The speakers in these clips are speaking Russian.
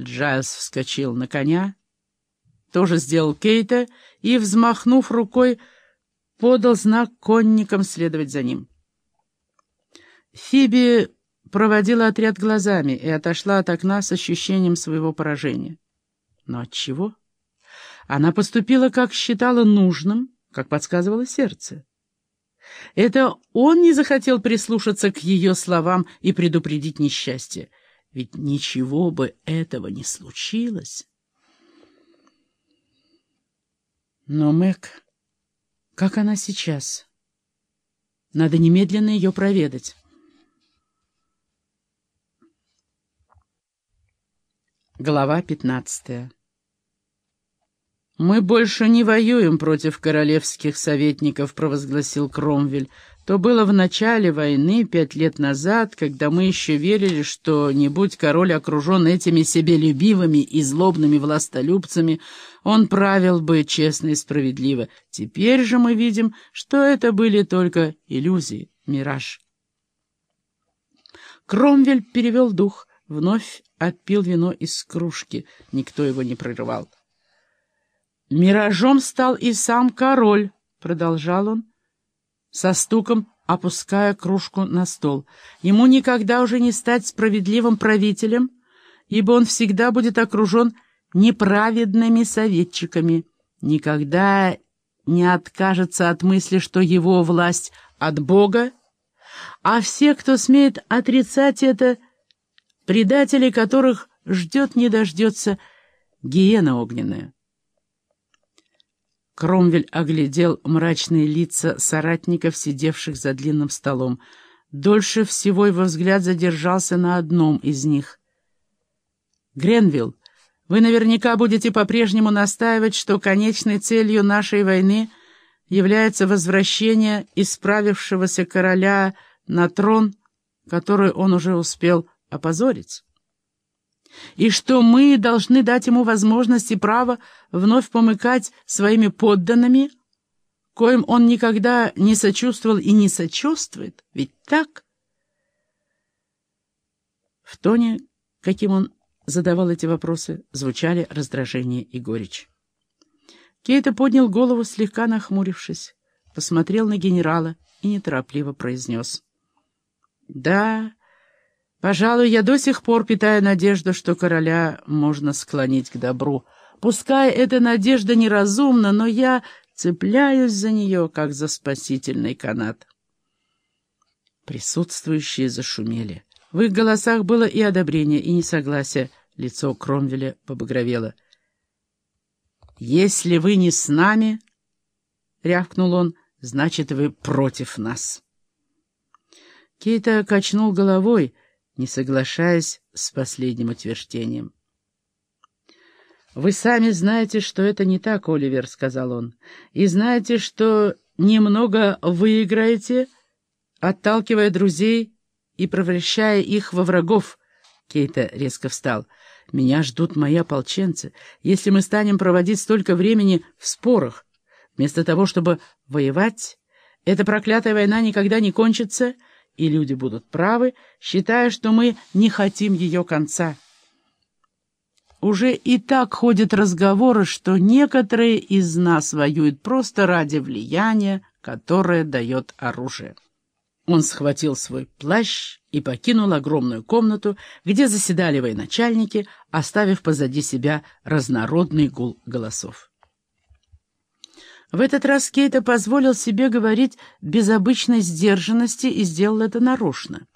Джайлс вскочил на коня, тоже сделал Кейта и, взмахнув рукой, подал знак конникам следовать за ним. Фиби проводила отряд глазами и отошла от окна с ощущением своего поражения. Но от чего? Она поступила, как считала нужным, как подсказывало сердце. Это он не захотел прислушаться к ее словам и предупредить несчастье. Ведь ничего бы этого не случилось. Но Мэг, как она сейчас? Надо немедленно ее проведать. Глава пятнадцатая «Мы больше не воюем против королевских советников», — провозгласил Кромвель. «То было в начале войны, пять лет назад, когда мы еще верили, что, не будь король окружен этими себелюбивыми и злобными властолюбцами, он правил бы честно и справедливо. Теперь же мы видим, что это были только иллюзии, мираж». Кромвель перевел дух, вновь отпил вино из кружки. Никто его не прерывал. «Миражом стал и сам король», — продолжал он, со стуком опуская кружку на стол. «Ему никогда уже не стать справедливым правителем, ибо он всегда будет окружен неправедными советчиками, никогда не откажется от мысли, что его власть от Бога, а все, кто смеет отрицать это, предатели которых ждет не дождется гиена огненная. Кромвель оглядел мрачные лица соратников, сидевших за длинным столом. Дольше всего его взгляд задержался на одном из них. «Гренвилл, вы наверняка будете по-прежнему настаивать, что конечной целью нашей войны является возвращение исправившегося короля на трон, который он уже успел опозорить» и что мы должны дать ему возможность и право вновь помыкать своими подданными, коим он никогда не сочувствовал и не сочувствует, ведь так? В тоне, каким он задавал эти вопросы, звучали раздражение и горечь. Кейта поднял голову, слегка нахмурившись, посмотрел на генерала и неторопливо произнес. «Да, Пожалуй, я до сих пор питаю надежду, что короля можно склонить к добру. Пускай эта надежда неразумна, но я цепляюсь за нее, как за спасительный канат. Присутствующие зашумели. В их голосах было и одобрение, и несогласие. Лицо Кромвеля побагровело. «Если вы не с нами, — рявкнул он, — значит, вы против нас». Кейта качнул головой, — не соглашаясь с последним утверждением. «Вы сами знаете, что это не так, Оливер», — сказал он, — «и знаете, что немного выиграете, отталкивая друзей и превращая их во врагов». Кейта резко встал. «Меня ждут мои ополченцы. Если мы станем проводить столько времени в спорах, вместо того, чтобы воевать, эта проклятая война никогда не кончится, и люди будут правы, считая, что мы не хотим ее конца. Уже и так ходят разговоры, что некоторые из нас воюют просто ради влияния, которое дает оружие. Он схватил свой плащ и покинул огромную комнату, где заседали военачальники, оставив позади себя разнородный гул голосов. В этот раз Кейта позволил себе говорить без обычной сдержанности и сделал это нарочно.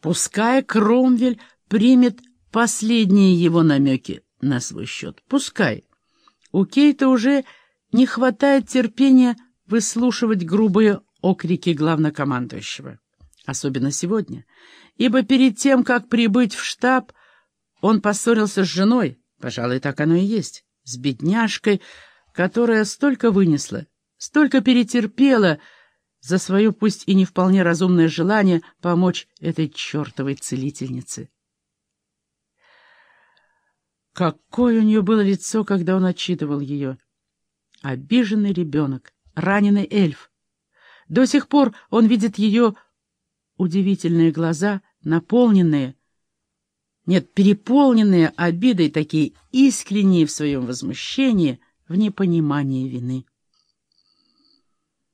Пускай Кромвель примет последние его намеки на свой счет. Пускай. У Кейта уже не хватает терпения выслушивать грубые окрики главнокомандующего. Особенно сегодня. Ибо перед тем, как прибыть в штаб, он поссорился с женой, пожалуй, так оно и есть, с бедняжкой, которая столько вынесла, столько перетерпела за свое пусть и не вполне разумное желание помочь этой чертовой целительнице. Какое у нее было лицо, когда он отчитывал ее. Обиженный ребенок, раненый эльф. До сих пор он видит ее удивительные глаза, наполненные Нет, переполненные обидой, такие искренние в своем возмущении, в непонимании вины.